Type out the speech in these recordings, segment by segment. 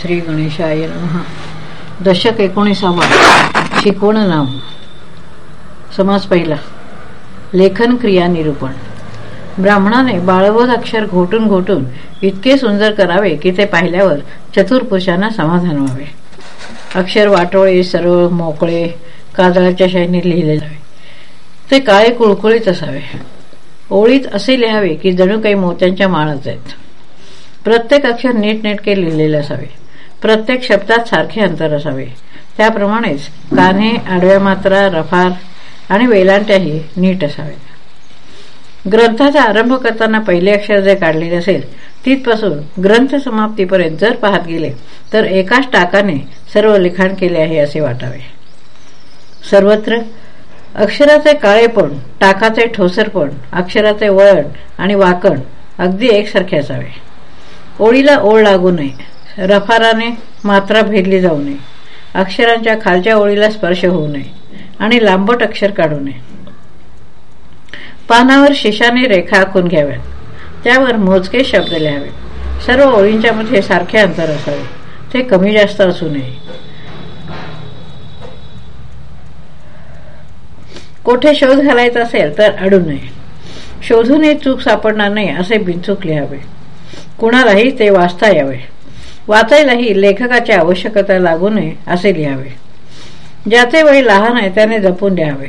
श्री गणेशाय दशक एकोणीसावा शिकवण नाम. समाज पहिला. लेखन क्रिया निरूपण. ब्राह्मणाने बाळवध अक्षर घोटून घोटून इतके सुंदर करावे की ते पाहिल्यावर चतुर पुरुषांना समाधान व्हावे. अक्षर वाटोळे सरळ मोकळे काजळाच्या शाईने लिहिले जावे. ते काळे कुळकुळीत असावे. ओळीत असे लिहावे की जणू काही मोत्यांच्या माळाच आहेत. प्रत्येक अक्षर नीटनेटके लिहिलेले असावे. प्रत्येक शब्दात सारखे अंतर असावे. त्याप्रमाणेच कान्हे आडव्या मात्रा रफार आणि वेलांट्याही नीट असावे. ग्रंथाचा आरंभ करताना पहिले अक्षर जे काढलेले असेल तिथपासून ग्रंथ समाप्तीपर्यंत जर पाहत गेले तर एकाच टाकाने सर्व लिखाण केले आहे असे वाटावे. सर्वत्र अक्षराचे काळेपण टाकाचे ठोसरपण अक्षराचे वळण आणि वाकण अगदी एकसारखे असावे. ओळीला ओळ लागू नये. रफाराने मात्रा भेदली जाऊ नये. अक्षरांच्या खालच्या ओळीला स्पर्श होऊ नये आणि लांबट अक्षर काढू नये. पानावर शिशाने रेखा आखून घ्याव्यात. त्यावर मोजके शब्द लिहावे. सर्व ओळींच्या मध्ये सारखे अंतर असावे. ते कमी जास्त असू नये. कोठे शोध घालायचा असेल तर अडू नये. शोधूनही चूक सापडणार नाही असे बिनचूक लिहावे. कुणालाही ते वाचता यावे. वाचायलाही लेखकाची आवश्यकता लागू नये असे लिहावे. ज्याचे वय लहान आहे त्याने जपून लिहावे.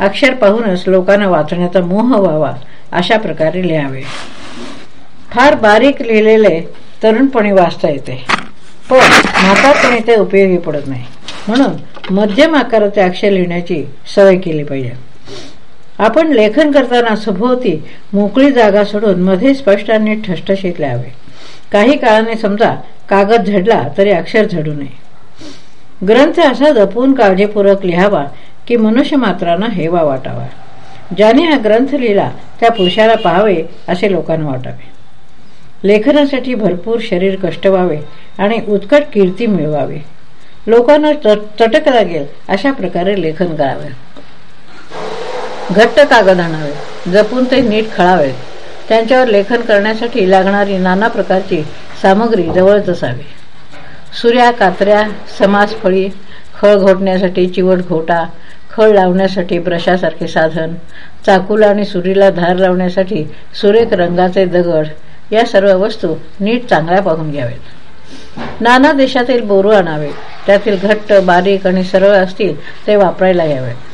अक्षर पाहूनच लोकांना वाचण्याचा मोह व्हावा अशा प्रकारे लिहावे. फार बारीक लिहिलेले तरुणपणी वाचता येते. पण म्हातारपणी ते उपयोगी पडत नाही. म्हणून मध्यम आकाराचे अक्षर लिहिण्याची सवय केली पाहिजे. आपण लेखन करताना सभोवती मोकळी जागा सोडून मध्ये स्पष्ट आणि ठसठशीत लिहावे. काही काळाने समजा कागद झडला तरी अक्षर झडू नये. ग्रंथ असा जपून काळजीपूर्वक लिहावा की मनुष्य मात्रांना हेवा वाटावा. ज्याने हा ग्रंथ लिहिला त्या पुरुषाला पाहावे असे लोकांना वाटावे. लेखनासाठी भरपूर शरीर कष्ट व्हावे आणि उत्कट कीर्ती मिळवावी. लोकांना चटक लागेल अशा प्रकारे लेखन करावे. घट्ट कागद आणावे जपून ते नीट खळावे. त्यांच्यावर लेखन करण्यासाठी लागणारी नाना प्रकारची सामग्री जवळच असावी. सुऱ्या कात्र्या समाजफळी खळ घोटण्यासाठी चिवट घोटा खळ लावण्यासाठी ब्रशासारखे साधन चाकूला आणि सुरीला धार लावण्यासाठी सुरेख रंगाचे दगड या सर्व वस्तू नीट चांगल्या पाहून घ्यावेत. नाना देशातील बोरू आणावे त्यातील घट्ट बारीक आणि सरळ असतील ते वापरायला यावेत.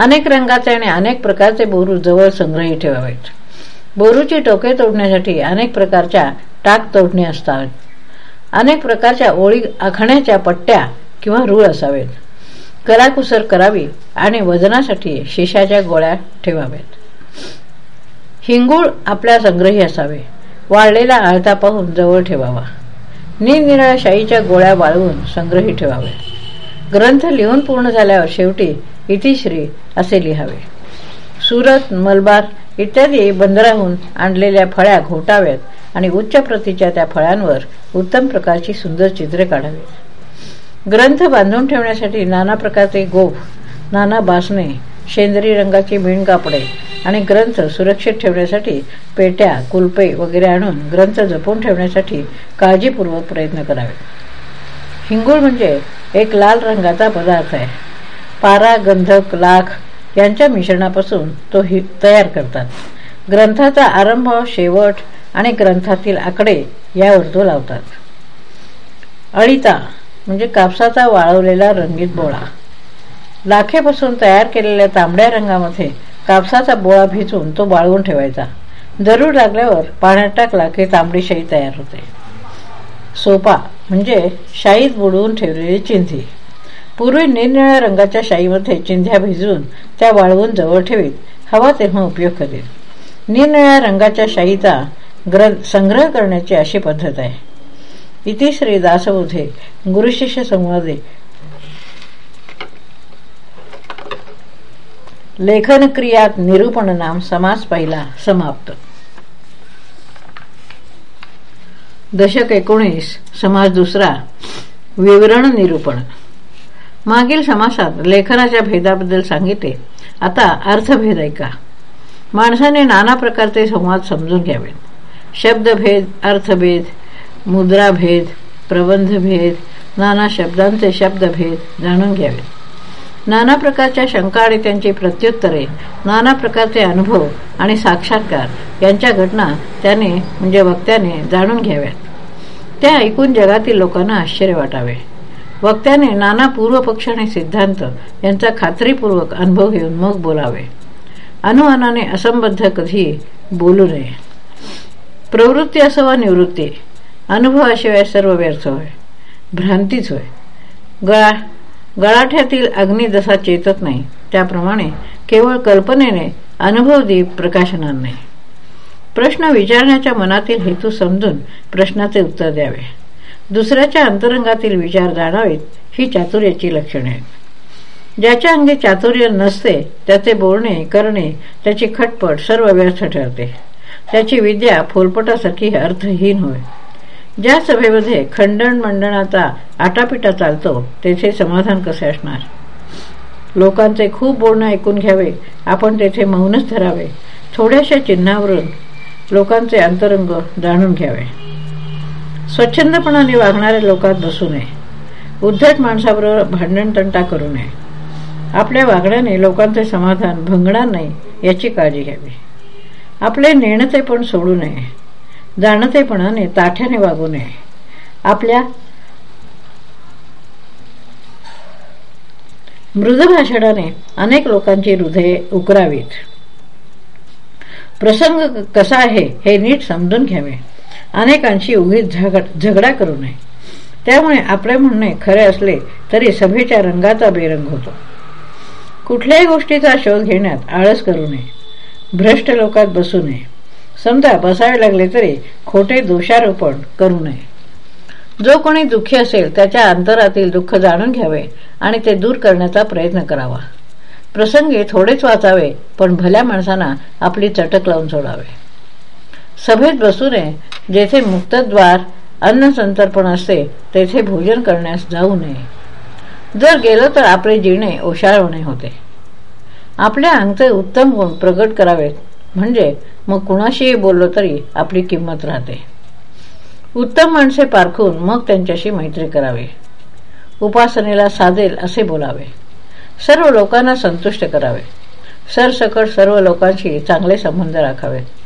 अनेक रंगाचे आणि अनेक प्रकारचे बोरू जवळ संग्रही ठेवावेत. बोरूची टोके तोडण्यासाठी अनेक प्रकारच्या टाक तोडणी असतात. अनेक प्रकारच्या ओळी आखण्याच्या पट्ट्या किंवा रूळ असावेत. कराकुसर करावी आणि वजनासाठी शिशाच्या गोळ्या ठेवाव्यात हिंगूळ आपल्या संग्रही असावे. वाळलेला आळता पाहून जवळ ठेवावा. निरनिराळ्या शाईच्या गोळ्या वाळवून संग्रही ठेवाव्या ग्रंथ लिहून पूर्ण झाल्यावर शेवटी इतिश्री असे लिहावे. सुरत मलबार इत्यादी बंदराहून आणलेल्या फळ्या घोटाव्यात आणि उच्च प्रतीच्या त्या फळ्यांवर उत्तम प्रकारची सुंदर चित्रे काढावीत ग्रंथ बांधून ठेवण्यासाठी नाना प्रकारचे गोफ नाना बासणे शेंदरी रंगाची मीण कापडे आणि ग्रंथ सुरक्षित ठेवण्यासाठी पेट्या कुलपे वगैरे आणून ग्रंथ जपून ठेवण्यासाठी काळजीपूर्वक प्रयत्न करावे. हिंगूळ म्हणजे एक लाल रंगाचा पदार्थ आहे. पारा गंधक लाख यांच्या मिश्रणापासून तो तयार करतात. ग्रंथाचा आरंभ शेवट आणि ग्रंथातील आकडे यावर तो लावतात. अळिता म्हणजे कापसाचा वाळवलेला रंगीत बोळा. लाखेपासून तयार केलेल्या तांबड्या रंगामध्ये कापसाचा बोळा भिजून तो वाळवून ठेवायचा. जरूर लागल्यावर पाण्यात टाकला की तांबडी शाई तयार होते. सोपा म्हणजे शाईत बुडवून ठेवलेली चिंधी. पूर्वी निरनिळ्या रंगाच्या शाईमध्ये चिंध्या भिजवून त्या वाळवून जवळ ठेवीत. हवा तेव्हा उपयोग करेल निरनिळ्या रंगाच्या शाईचा ग्र संग्रह करण्याची अशी पद्धत आहे. इति श्री दासबोधे गुरुशिष्य संवादे. लेखन क्रियात निरूपण नाम समास पहिला समाप्त. दशक एकोणीस समास दुसरा विवरण निरूपण. मागील समासात लेखनाच्या भेदाबद्दल सांगितले. आता अर्थभेद ऐका. माणसाने नाना प्रकारचे संवाद समजून घ्यावेत. शब्दभेद अर्थभेद मुद्राभेद प्रबंधभेद नाना शब्दांचे शब्दभेद जाणून घ्यावेत. नाना प्रकारच्या शंका आणि त्यांची प्रत्युत्तरे नाना प्रकारचे अनुभव आणि साक्षात्कार यांच्या घटना त्याने म्हणजे वक्त्याने जाणून घ्याव्यात. त्या ऐकून जगातील लोकांना आश्चर्य वाटावे. वक्त्याने नाना पूर्वपक्ष आणि सिद्धांत यांचा खात्रीपूर्वक अनुभव घेऊन मग बोलावे. अनुमानाने असंबद्ध कधी बोलू नये. प्रवृत्ती असो वा निवृत्ती अनुभवाशिवाय सर्व व्यर्थ होय भ्रांतीच होय. गळा गळाठ्यातील अग्नी जसा चेतत नाही त्याप्रमाणे केवळ कल्पनेने अनुभवदीप प्रकाशनार नाही. प्रश्न विचारण्याच्या मनातील हेतू समजून प्रश्नाचे उत्तर द्यावे. दुसऱ्याच्या अंतरंगातील विचार जाणावेत ही चातुर्याची लक्षणे आहेत. ज्याच्या अंगी चातुर्य नसते त्याचे बोलणे करणे त्याची खटपट सर्व व्यर्थ ठरते. त्याची विद्या फोलपटासाठी अर्थहीन होय. ज्या सभेमध्ये खंडण मंडणाचा आटापिटा चालतो तेथे समाधान कसे असणार? लोकांचे खूप बोलणं ऐकून घ्यावे आपण तेथे मौनच धरावे. थोड्याशा चिन्हावरून लोकांचे अंतरंग जाणून घ्यावे. स्वच्छंदपणाने वागणाऱ्या लोकात बसू नये. उद्धट माणसाबरोबर भांडणतंटा करू नये. आपल्या वागण्याने लोकांचे समाधान भंगणार नाही याची काळजी घ्यावी. आपले नेणते पण सोडू नये. जाणतेपणाने ताठ्याने वागू नये. आपल्या मृदभाषणाने अनेक लोकांची हृदये उकरावीत. प्रसंग कसा आहे हे नीट समजून घ्यावे. अनेकांशी उगीच झगडा करू नये. त्यामुळे आपले म्हणणे खरे असले तरी सभेच्या रंगाचा बेरंग होतो. कुठल्याही गोष्टीचा शोध घेण्यात आळस करू नये. भ्रष्ट लोकात बसू नये. समजा बसावे लागले तरी खोटे दोषारोपण करू नये. जो कोणी दुःखी असेल त्याच्या अंतरातील दुःख जाणून घ्यावे आणि ते दूर करण्याचा प्रयत्न करावा. प्रसंगी थोडेच वाचावे पण भल्या माणसांना आपली चटक लावून सोडावे. सभेत बसू नये जेथे मुक्तद्वार अन्न संतर्पण असते तेथे भोजन करण्यास जाऊ नये. जर गेलो तर आपले जिणे ओशाळवणे होते. आपल्या अंगचे उत्तम गुण प्रगट करावेत. म्हणजे मग कुणाशीही बोललो तरी आपली किंमत राहते. उत्तम माणसे पारखून मग त्यांच्याशी मैत्री करावी. उपासनेला साधेल असे बोलावे. सर्व लोकांना संतुष्ट करावे. सरसकट सर्व लोकांशी चांगले संबंध राखावेत.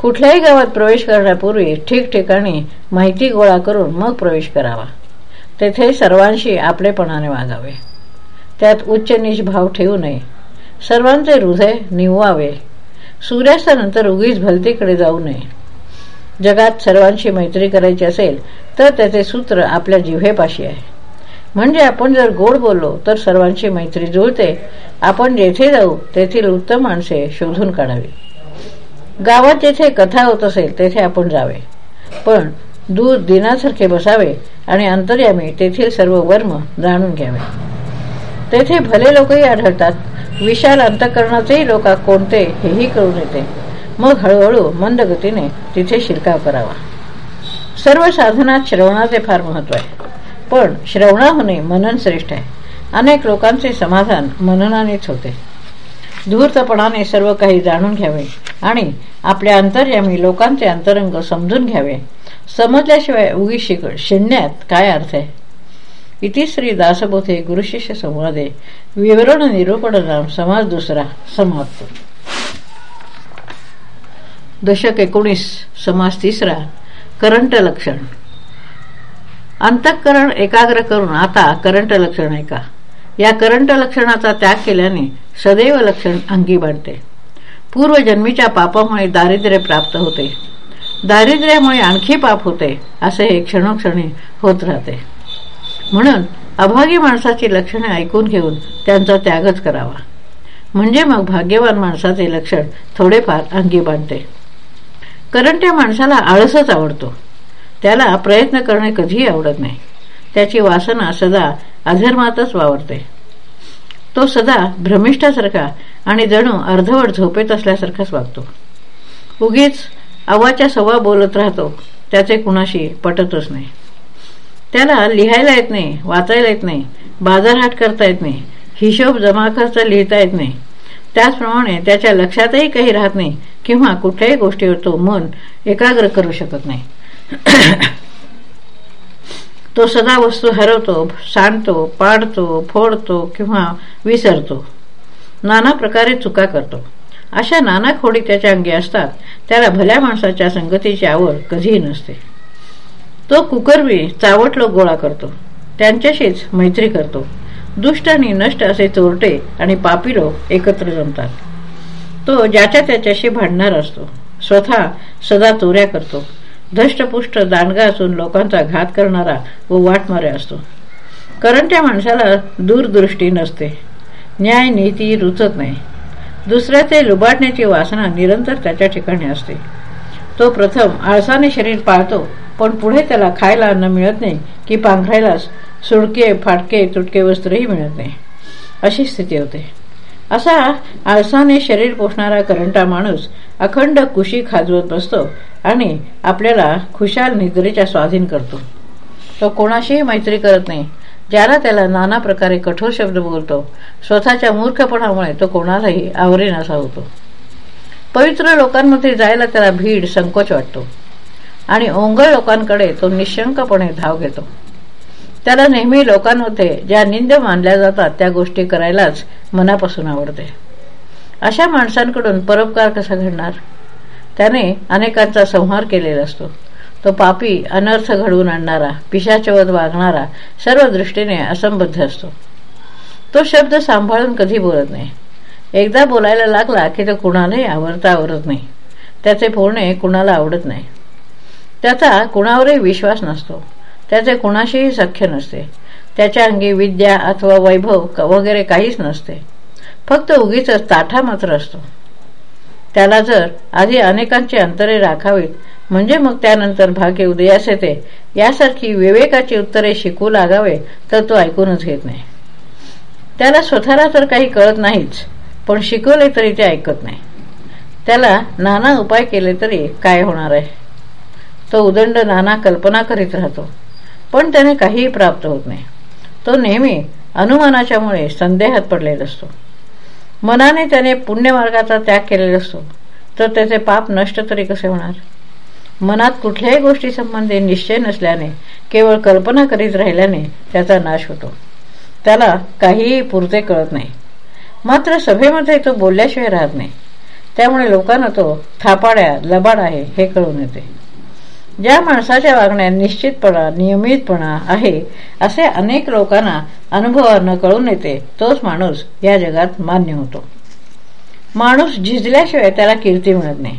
कुठल्याही गावात प्रवेश करण्यापूर्वी ठिकठिकाणी माहिती गोळा करून मग प्रवेश करावा. तेथे सर्वांशी आपलेपणाने वागावे. त्यात उच्च नीच भाव ठेवू नये. सर्वांचे हृदय निववावे. सूर्यास्तानंतर उगीच भलतीकडे जाऊ नये. जगात सर्वांशी मैत्री करायची असेल तर त्याचे सूत्र आपल्या जिव्हेपाशी आहे. म्हणजे आपण जर गोड बोललो तर सर्वांची मैत्री जुळते. आपण जेथे जाऊ तेथील उत्तम माणसे शोधून काढावी. गावात जेथे कथा होत असेल तेथे आपण जावे. पण दूर दिनासारखे बसावे आणि अंतर्यामी तेथील सर्व वर्म जाणून घ्यावे. तेथे भले लोकही आढळतात. विशाल अंतकरणाचेही लोक कोणते हेही कळून येते. मग हळूहळू मंद गतीने तिथे शिरकाव करावा. सर्व साधनात श्रवणाचे फार महत्त्व आहे. पण श्रवणाहून मनन श्रेष्ठ आहे. अनेक लोकांचे समाधान मननानेच होते. धूर्तपणाने सर्व काही जाणून घ्यावे. आणि आपल्या अंतर्यामी लोकांचे अंतरंग समजून घ्यावे. समजल्याशिवाय उगी शिक शिणण्यात काय अर्थ आहे? इति श्री दासबोधे गुरुशिष्य संवादे. विवरण निरूपण नाम समाज दुसरा समाप्त. दशक एकोणीस समाज तिसरा करंट लक्षण. अंतःकरण एकाग्र करून आता करंट लक्षण ऐका या करंट लक्षणाचा त्याग केल्याने सदैव लक्षण अंगी बांधते पूर्वजन्मीच्या पापामुळे दारिद्र्य प्राप्त होते. दारिद्र्यामुळे आणखी पाप होते असे हे क्षणोक्षणी होत राहते. म्हणून अभागी माणसाची लक्षणे ऐकून घेऊन त्यांचा त्यागच करावा. म्हणजे मग भाग्यवान माणसाचे लक्षण थोडेफार अंगी बांधते. करंट्या माणसाला आळसच आवडतो. त्याला प्रयत्न करणे कधीही आवडत नाही. त्याची वासना सदा अधर्मातच वावरते. तो सदा भ्रमिष्ठासारखा आणि जणू अर्धवट झोपेत असल्यासारखाच वागतो उगीच अवाच्या सवा बोलत राहतो त्याचे कुणाशी पटतच नाही. त्याला लिहायला येत नाही वाचायला येत नाही बाजारहाट करता येत नाही हिशोब जमा खर्च लिहिता येत नाही. त्याचप्रमाणे त्याच्या लक्षातही काही राहत नाही किंवा कुठल्याही गोष्टीवर तो मन एकाग्र करू शकत नाही. तो सदा वस्तू हरवतो सांडतो पाडतो फोडतो किंवा विसरतो. नाना प्रकारे चुका करतो. अशा नाना खोडी त्याच्या अंगी असतात त्याला भल्या माणसाच्या संगतीची आवड कधीही नसते. तो कुकरवी चावट लोक गोळा करतो. त्यांच्याशीच मैत्री करतो. दुष्ट आणि नष्ट असे चोरटे आणि पापी लोक एकत्र जमतात. तो ज्याच्या त्याच्याशी भांडणार असतो. स्वतः सदा चोऱ्या करतो. धष्टपुष्ट दांडगा असून लोकांचा घात करणारा व वाटमारे असतो. कारण त्या माणसाला दूरदृष्टी नसते. न्याय नीती रुचत नाही. दुसऱ्याचे लुबाडण्याची वासना निरंतर त्याच्या ठिकाणी असते. तो प्रथम आळसाने शरीर पाळतो पण पुढे त्याला खायला अन्न मिळत नाही की पांघरायलाच सुडके फाटके तुटके वस्त्रही मिळत नाही. अशी स्थिती होते. असा आळसाने शरीर पोषणारा करंटा माणूस अखंड कुशी खाजवत बसतो आणि आपल्याला खुशाल निद्रेच्या स्वाधीन करतो. तो कोणाशीही मैत्री करत नाही. ज्याला त्याला नाना प्रकारे कठोर शब्द बोलतो स्वतःच्या मूर्खपणामुळे तो कोणालाही आवरेनासा होतो. पवित्र लोकांमध्ये जायला त्याला भीड संकोच वाटतो. आणि ओंगळ लोकांकडे तो निशंकपणे धाव घेतो. त्याला नेहमी लोकांमध्ये ज्या निंद मानल्या जातात त्या गोष्टी करायलाच मनापासून आवडते. अशा माणसांकडून परोपकार कसा घडणार? त्याने अनेकांचा संहार केलेला असतो. तो पापी अनर्थ घडवून आणणारा पिशाचवत वागणारा सर्व दृष्टीने असंबद्ध असतो. तो शब्द सांभाळून कधी बोलत नाही. एकदा बोलायला लागला की तो कुणालाही आवडता आवडत नाही. त्याचे बोलणे कुणाला आवडत नाही. त्याचा कुणावरही विश्वास नसतो. त्याचे कुणाशीही सख्य नसते. त्याच्या अंगी विद्या अथवा वैभव वगैरे काहीच नसते. फक्त उगीच ताठा मात्र असतो. त्याला जर आधी अनेकांची अंतरे राखावीत म्हणजे मग त्यानंतर भाग्य उदयास येते यासारखी विवेकाची उत्तरे शिकू लागावे तर तो ऐकूनच घेत नाही. त्याला स्वतःला तर काही कळत नाहीच पण शिकवले तरी ते ऐकत नाही. त्याला नाना उपाय केले तरी काय होणार आहे? तो उदंड नाना कल्पना करीत राहतो पण त्याने काहीही प्राप्त होत नाही. तो नेहमी अनुमानाच्यामुळे संदेहात पडलेला असतो. मनाने त्याने पुण्यमार्गाचा त्याग केलेला असतो तर त्याचे पाप नष्ट तरी कसे होणार? मनात कुठल्याही गोष्टी संबंधी निश्चय नसल्याने केवळ कल्पना करीत राहिल्याने त्याचा नाश होतो. त्याला काहीही पुरते कळत नाही. मात्र सभेमध्ये तो बोलल्याशिवाय राहत नाही. त्यामुळे लोकांना तो थापाड्या लबाड आहे हे कळून येते. ज्या माणसाच्या वागण्यात निश्चितपणा नियमितपणा आहे असे अनेक लोकांना अनुभवानं कळून येते तोच माणूस या जगात मान्य होतो. माणूस झिजल्याशिवाय त्याला कीर्ती मिळत नाही.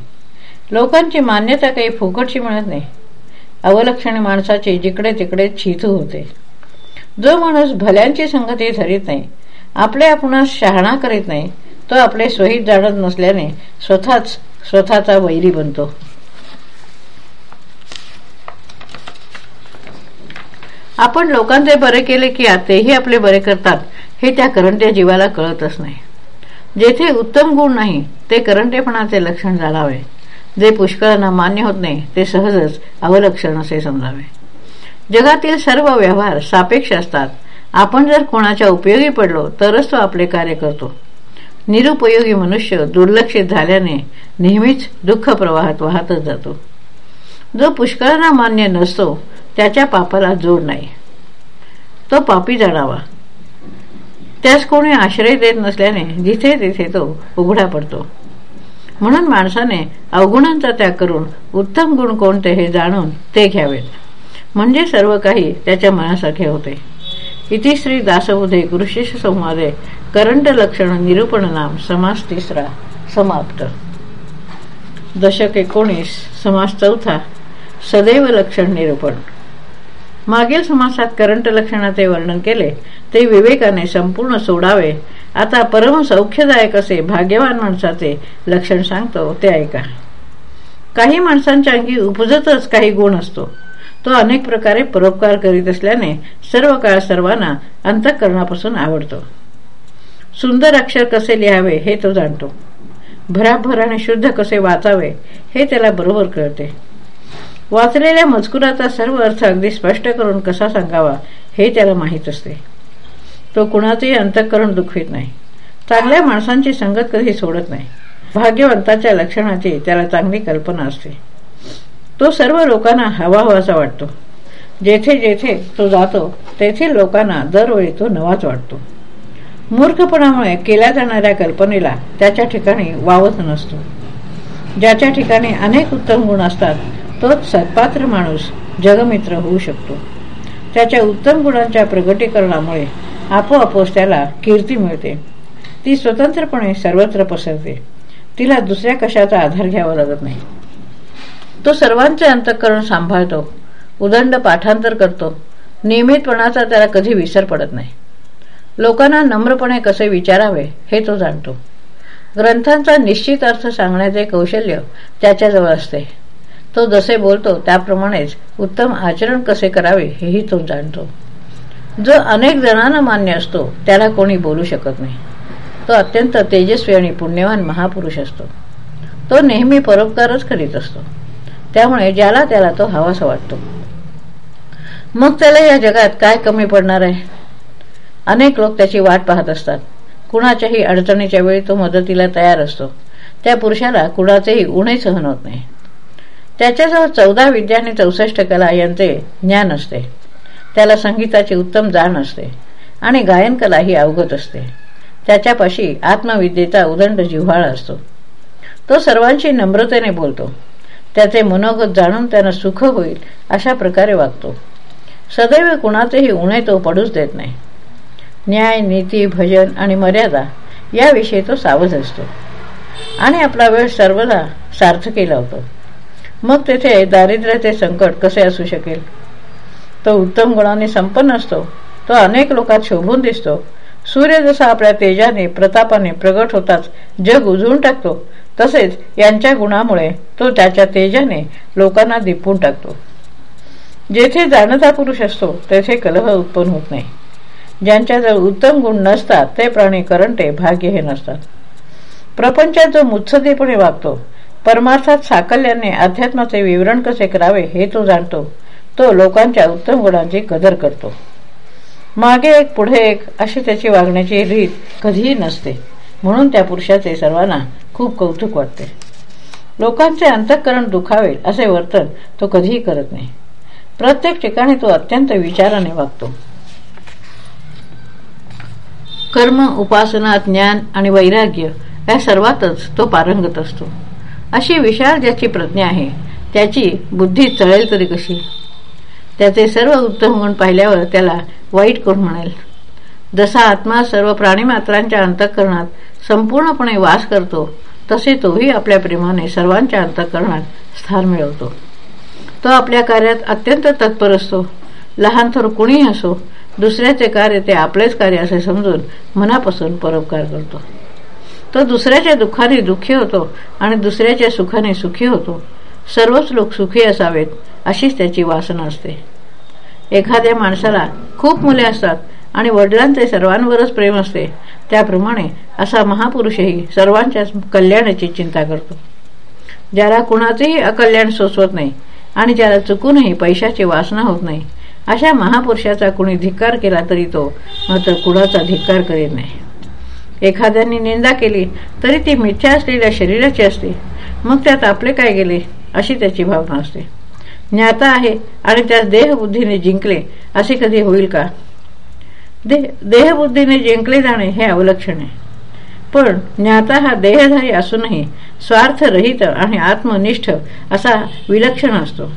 लोकांची मान्यता काही फुकटची मिळत नाही. अवलक्षणी माणसाची जिकडे तिकडे छिथू होते. जो माणूस भल्यांची संगती धरीत नाही आपले आपणास शहाणा करीत नाही तो आपले स्वहित जाणत नसल्याने स्वतःच स्वतःचा वैरी बनतो. आपण लोकांचे बरे केले की तेही आपले बरे करतात हे त्या करंट्या जीवाला कळतच नाही. जेथे उत्तम गुण नाही ते करंटेपणाचे लक्षण जाणावे. जे पुष्कळांना मान्य होत नाही ते सहजच अवलक्षण असे समजावे. जगातील सर्व व्यवहार सापेक्ष असतात. आपण जर कोणाच्या उपयोगी पडलो तरच तो आपले कार्य करतो. निरुपयोगी मनुष्य दुर्लक्षित झाल्याने नेहमीच दुःख प्रवाहात वाहतच जातो. जो पुष्कळांना मान्य नसतो त्याच्या पापाला जोड नाही. तो पापी जाणावा त्यास कोणी आश्रय देत नसल्याने जिथे तिथे तो उघडा पडतो. म्हणून माणसाने अवगुणांचा त्याग करून उत्तम गुण कोणते हे जाणून ते घ्यावेत. म्हणजे सर्व काही त्याच्या मनासारखे होते. इतिश्री दासबुधे गुरुशिष्य संवादे करंट लक्षण निरूपण नाम समास तिसरा समाप्त. दशक एकोणीस समास चौथा सदैव लक्षण निरूपण. मागील समासात करंट लक्षणाचे वर्णन केले ते विवेकाने संपूर्ण सोडावे. आता परम सौख्यदायक असे भाग्यवान माणसाचे लक्षण सांगतो ते ऐका. काही माणसांच्या अंगी उपजतच काही गुण असतो. तो अनेक प्रकारे परोपकार करीत असल्याने सर्व काळ सर्वांना अंतःकरणापासून आवडतो. सुंदर अक्षर कसे लिहावे हे तो जाणतो. भराभर आणि शुद्ध कसे वाचावे हे त्याला बरोबर कळते. वाचलेल्या मजकुराचा सर्व अर्थ अगदी स्पष्ट करून कसा सांगावा हे त्याला माहीत असते. तो कुणाचेही अंतःकरण दुखवित नाही. चांगल्या माणसांची संगत कधी सोडत नाही. भाग्यवंताच्या लक्षणाची त्याला चांगली कल्पना असते. तो सर्व लोकांना हवा हवासा वाटतो. जेथे जेथे तो जातो तेथील लोकांना दरवेळी तो नवाच वाटतो. मूर्खपणामुळे केल्या जाणाऱ्या कल्पनेला त्याच्या ठिकाणी वावत नसतो. ज्याच्या ठिकाणी अनेक उत्तम गुण असतात तोच सत्पात्र माणूस जगमित्र होऊ शकतो. त्याच्या उत्तम गुणांच्या प्रगटीकरणामुळे आपोआपोच त्याला कीर्ती मिळते. ती स्वतंत्रपणे सर्वत्र पसरते. तिला दुसऱ्या कशाचा आधार घ्यावा लागत नाही. तो सर्वांचे अंतःकरण सांभाळतो उदंड पाठांतर करतो नियमितपणाचा त्याला कधी विसर पडत नाही. लोकांना नम्रपणे कसे विचारावे हे तो जाणतो. ग्रंथांचा निश्चित अर्थ सांगण्याचे कौशल्य त्याच्याजवळ असते. तो जसे बोलतो त्याप्रमाणेच उत्तम आचरण कसे करावे हेही तो जाणतो. जो अनेक जणांना मान्य असतो त्याला कोणी बोलू शकत नाही. तो अत्यंत तेजस्वी आणि पुण्यवान महापुरुष असतो. तो नेहमी परोपकारच करीत असतो. त्यामुळे ज्याला त्याला तो हवासा वाटतो. मग त्याला या जगात काय कमी पडणार आहे? अनेक लोक त्याची वाट पाहत असतात. कुणाच्याही अडचणीच्या वेळी तो मदतीला तयार असतो. त्या पुरुषाला कुणाचेही उणे सहन होत नाही. त्याच्याजवळ चौदा विद्या आणि चौसष्ट कला यांचे ज्ञान असते. त्याला संगीताची उत्तम जाण असते आणि गायनकला ही अवगत असते. त्याच्यापाशी आत्मविद्येचा उदंड जिव्हाळा असतो. तो सर्वांशी नम्रतेने बोलतो. त्याचे मनोगत जाणून त्यांना सुख होईल अशा प्रकारे वागतो. सदैव कुणाचेही उणे तो पडूच देत नाही. न्याय नीती भजन आणि मर्यादा याविषयी तो सावध असतो. आणि आपला वेळ सर्वदा सार्थकी लावतो मग तेथे दारिद्र्याचे संकट कसे असू शकेल? तो उत्तम गुणाने संपन्न असतो. तो अनेक लोकात शोभून दिसतो. सूर्य जसा आपल्या तेजाने प्रतापाने प्रगट होताच जग उजळून टाकतो तसेच यांच्या गुणामुळे तो त्याच्या तेजाने लोकांना दिपून टाकतो. जेथे जाणता पुरुष असतो तेथे कलह उत्पन्न होत नाही. ज्यांच्याजवळ उत्तम गुण नसतात ते प्राणी करंटे भाग्य हे नसतात प्रपंचात जो मुत्सदीपणे वागतो परमार्थात साकल्याने अध्यात्माचे विवरण कसे करावे हे तो जाणतो. तो लोकांच्या उत्तम गुणांची कदर करतो. मागे एक पुढे एक अशी त्याची वागण्याची रीत कधीही नसते. म्हणून त्या पुरुषाचे सर्वांना खूप कौतुक वाटते. लोकांचे अंतःकरण दुखावेल असे वर्तन तो कधीही करत नाही. प्रत्येक ठिकाणी तो अत्यंत विचाराने वागतो. कर्म उपासना ज्ञान आणि वैराग्य या सर्वातच तो पारंगत असतो. अशी विशाल ज्याची प्रज्ञा आहे त्याची बुद्धी चळेल तरी कशी? त्याचे सर्व उत्तम गुण पाहिल्यावर त्याला वाईट कोण म्हणेल? जसा आत्मा सर्व प्राणीमात्रांच्या अंतःकरणात संपूर्णपणे वास करतो तसे तोही आपल्या प्रेमाने सर्वांच्या अंतःकरणात स्थान मिळवतो. तो आपल्या कार्यात अत्यंत तत्पर असतो. लहान थोर कुणीही असो दुसऱ्याचे कार्य ते आपलेच कार्य असे समजून मनापासून परोपकार करतो. तो दुसऱ्याच्या दुःखाने दुःखी होतो आणि दुसऱ्याच्या सुखाने सुखी होतो. सर्वच लोक सुखी असावेत अशीच त्याची वासना असते. एखाद्या माणसाला खूप मुले असतात आणि वडिलांचे सर्वांवरच प्रेम असते. त्याप्रमाणे असा महापुरुषही सर्वांच्या कल्याणाची चिंता करतो. ज्याला कुणाचेही अकल्याण सोसवत नाही आणि ज्याला चुकूनही पैशाची वासना होत नाही अशा महापुरुषाचा कुणी धिक्कार केला तरी तो मात्र कुणाचा धिक्कार करीत नाही. एखाद्याने निंदा केली तरी ती मिथ्या असलेल्या शरीराची असते मग त्यात आपले काय गेले अशी त्याची भावना असते. ज्ञाता आहे आणि त्यास देहबुद्धीने जिंकले असे कधी होईल का? देहबुद्धीने जिंकले जाणे हे अवलक्षण आहे. पण ज्ञाता हा देहधारी असूनही स्वार्थरहित आणि आत्मनिष्ठ असा विलक्षण असतो.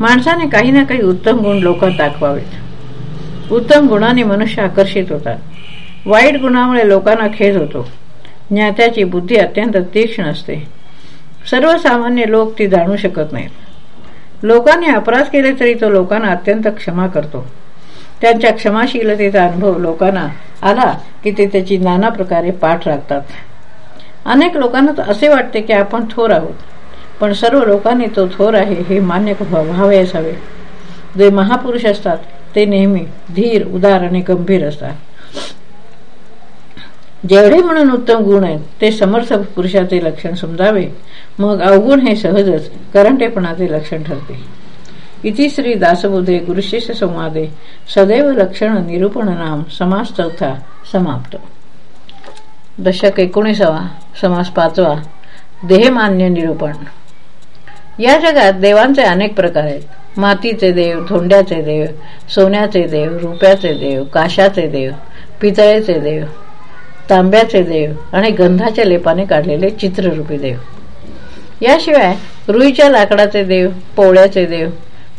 माणसाने काही ना काही उत्तम गुण लोकात दाखवावेत. उत्तम गुणाने मनुष्य आकर्षित होतात. वाईट गुणामुळे लोकांना खेद होतो. ज्ञात्याची बुद्धी अत्यंत तीक्ष्ण असते. सर्वसामान्य लोक ती जाणू शकत नाहीत. लोकांनी अपराध केले तरी तो लोकांना अत्यंत क्षमा करतो. त्यांच्या क्षमाशीलतेचा अनुभव लोकांना आला की ते त्याची नाना प्रकारे पाठ राखतात. अनेक लोकांना असे वाटते की आपण थोर आहोत पण सर्व लोकांनी तो थोर आहे हे मान्य व्हावे असावे. जे महापुरुष असतात ते नेहमी धीर उदार आणि गंभीर असतात. जेवढे म्हणून उत्तम गुण आहेत ते समर्थ पुरुषाचे लक्षण समजावे. मग अवगुण हे सहजच करंटेपणाचे लक्षण ठरते. इति श्री दासबोधे गुरुशिष्य संवादे. सदैव लक्षण निरूपण नाम समास चौथा समाप्त. दशक एकोणीसावा समास पाचवा देहमान्य निरूपण. या जगात देवांचे अनेक प्रकार आहेत. मातीचे देव धोंड्याचे देव सोन्याचे देव रुपयाचे देव काशाचे देव पितळेचे देव तांब्याचे देव आणि गंधाच्या लेपाने काढलेले चित्ररूपी देव. याशिवाय रुईच्या लाकडाचे देव पोळ्याचे देव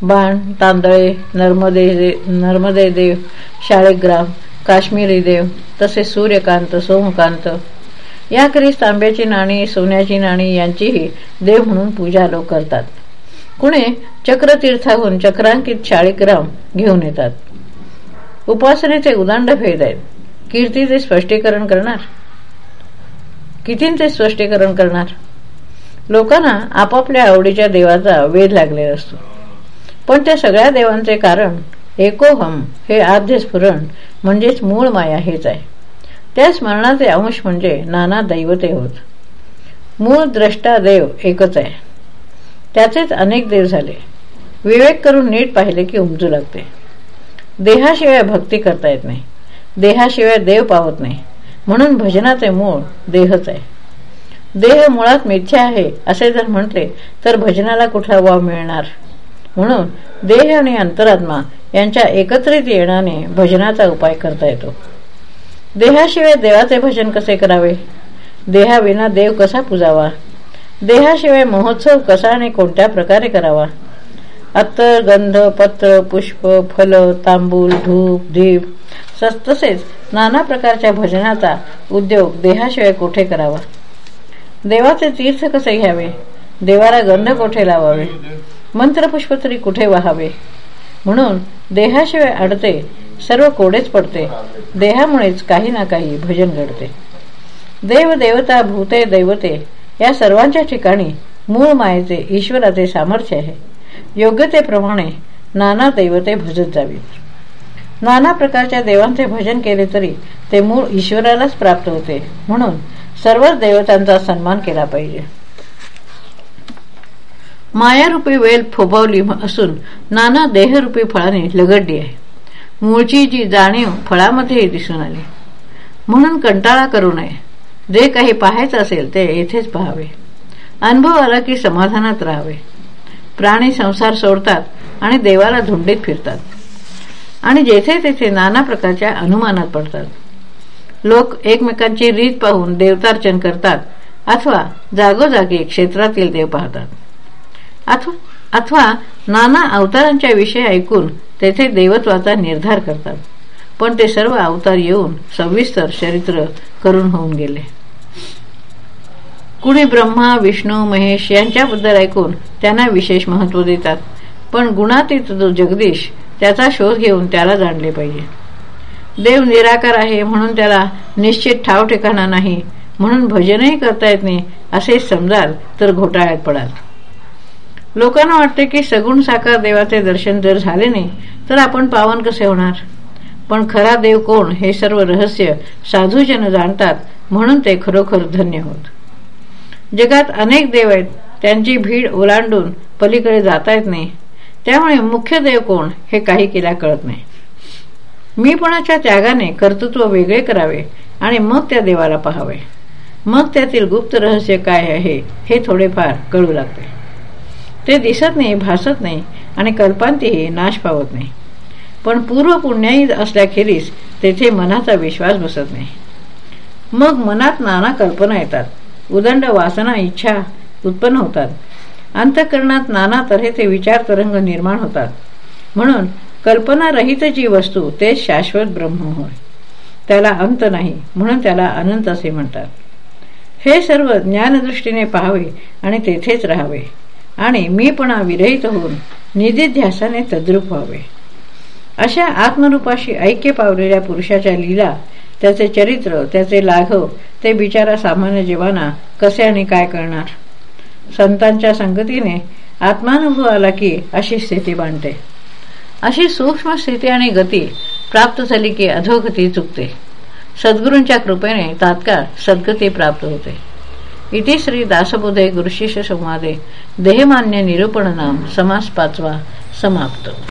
बाण तांदळे नर्मदे नर्मदे देव शाळेग्राम काश्मीरी देव तसे सूर्यकांत सोमकांत. याखेरीज तांब्याची नाणी सोन्याची नाणी यांचीही देव म्हणून पूजा लोक करतात. कुणे चक्रतीर्थाहून चक्रांकित शाळेग्राम घेऊन येतात. उपासनेचे उदांड भेद आहेत. कीर्तीचे स्पष्टीकरण करणार? कितींचे स्पष्टीकरण करणार? लोकांना आपापल्या आवडीच्या देवाचा वेध लागलेला असतो. पण त्या सगळ्या देवांचे कारण एकोहम हे आद्य स्फुरण म्हणजेच मूळ माया हेच आहे. त्या स्मरणाचे अंश म्हणजे नाना दैवते होत. मूळ द्रष्टा देव एकच आहे. त्याचेच अनेक देव झाले. विवेक करून नीट पाहिले की उमजू लागते. देहाशिवाय भक्ती करता येत नाही. देहाशिवाय देव पावत नाही. म्हणून भजनाचे मूळ देहच आहे. देह मुळात मिथ्या आहे असे जर म्हटले तर भजनाला कुठला वाव मिळणार? म्हणून देह आणि अंतरात्मा यांच्या एकत्रित येण्याने भजनाचा उपाय करता येतो. देहाशिवाय देवाचे भजन कसे करावे? देहाविना देव कसा पुजावा? देहाशिवाय महोत्सव कसा आणि कोणत्या प्रकारे करावा? अत्तर गंध पत्र पुष्प फल तांबूल धूप दीप तसेच नाना प्रकारच्या भजनाचा उद्योग देहाशिवाय कुठे करावा? देवाचे तीर्थ कसे घ्यावे? देवाला गंध कोठे लावावे? मंत्रपुष्प तरी कुठे वाहावे? म्हणून देहाशिवाय अडते सर्व कोडेच पडते. देहामुळेच काही ना काही भजन घडते. देव देवता भूते दैवते या सर्वांच्या ठिकाणी मूळ मायेचे ईश्वराचे सामर्थ्य आहे. योग्यतेप्रमाणे नाना दैवते भजत जावी. नाना प्रकारच्या देवांचे भजन केले तरी ते मूळ ईश्वरालाच प्राप्त होते. म्हणून सर्वच देवतांचा सन्मान केला पाहिजे. मायारूपी वेल फोबवली असून नाना देहरूपी फळाने लगडली आहे. मूळची जी जाणीव फळामध्येही दिसून आली. म्हणून कंटाळा करू नये. जे काही पाहायचं असेल ते येथेच पहावे. अनुभव आला की समाधानात राहावे. प्राणी संसार सोडतात आणि देवाला धुंडीत फिरतात. आणि जेथे तेथे नाना प्रकारच्या अनुमानात पडतात. लोक एकमेकांची रीत पाहून देवतार्चन करतात अथवा जागोजागी क्षेत्रातील देव पाहतात. अथवा नाना अवतारांच्या विषयी ऐकून तेथे देवत्वाचा निर्धार करतात. पण ते सर्व अवतार येऊन सविस्तर चरित्र करून होऊन गेले. कुणी ब्रह्मा विष्णू महेश यांच्याबद्दल ऐकून त्यांना विशेष महत्त्व देतात. पण गुणातीत जो जगदीश त्याचा शोध घेऊन त्याला जाणले पाहिजे. देव निराकार आहे म्हणून त्याला निश्चित ठाव ठिकाणा नाही म्हणून भजनही करता येत नाही असे समजाल तर घोटाळ्यात पडाल. लोकांना वाटते की सगुण साकार देवाचे दर्शन जर झाले नाही तर आपण पावन कसे होणार? पण खरा देव कोण हे सर्व रहस्य साधूजन जाणतात म्हणून ते खरोखर धन्य होत. जगात अनेक देव आहेत त्यांची भीड ओलांडून पलीकडे जाता येत नाही. त्यामुळे मुख्य देव कोण हे काही केल्या कळत नाही. मीपणाच्या त्यागाने कर्तृत्व वेगळे करावे आणि मग त्या देवाला पहावे. मग त्यातील गुप्त रहस्य काय आहे हे थोडेफार कळू लागते. ते दिसत नाही भासत नाही आणि कल्पांतीही नाश पावत नाही. पण पूर्व पुण्याही असल्याखेरीज तेथे मनाचा विश्वास बसत नाही. मग मनात नाना कल्पना येतात. उदंड वासना इच्छा उत्पन्न होतात. अंतकरणात नाना तऱ्हेचे विचार तरंग निर्माण होतात. म्हणून कल्पनारहित जी वस्तू ते शाश्वत ब्रह्म होय. त्याला अंत नाही म्हणून त्याला अनंत असे म्हणतात. हे सर्व ज्ञानदृष्टीने पाहावे आणि तेथेच राहावे. आणि मीपणा विरहित होऊन निधीध्यासाने तद्रूप व्हावे. अशा आत्मरूपाशी ऐक्य पावलेल्या पुरुषाच्या लीला त्याचे चरित्र त्याचे लाघव ते बिचारा सामान्य जीवाना कसे आणि काय करणार? संतांच्या संगतीने आत्मानुभव आला की अशी स्थिती बांधते. अशी सूक्ष्म स्थिती आणि गती प्राप्त झाली की अधोगती चुकते. सद्गुरूंच्या कृपेने तात्काळ सद्गती प्राप्त होते. इथे श्री दासबोधे गुरुशिष्य संवादे देहमान्य निरूपण नाम समास पाचवा समाप्त.